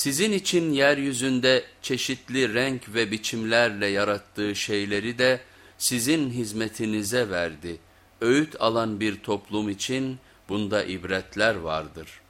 Sizin için yeryüzünde çeşitli renk ve biçimlerle yarattığı şeyleri de sizin hizmetinize verdi. Öğüt alan bir toplum için bunda ibretler vardır.''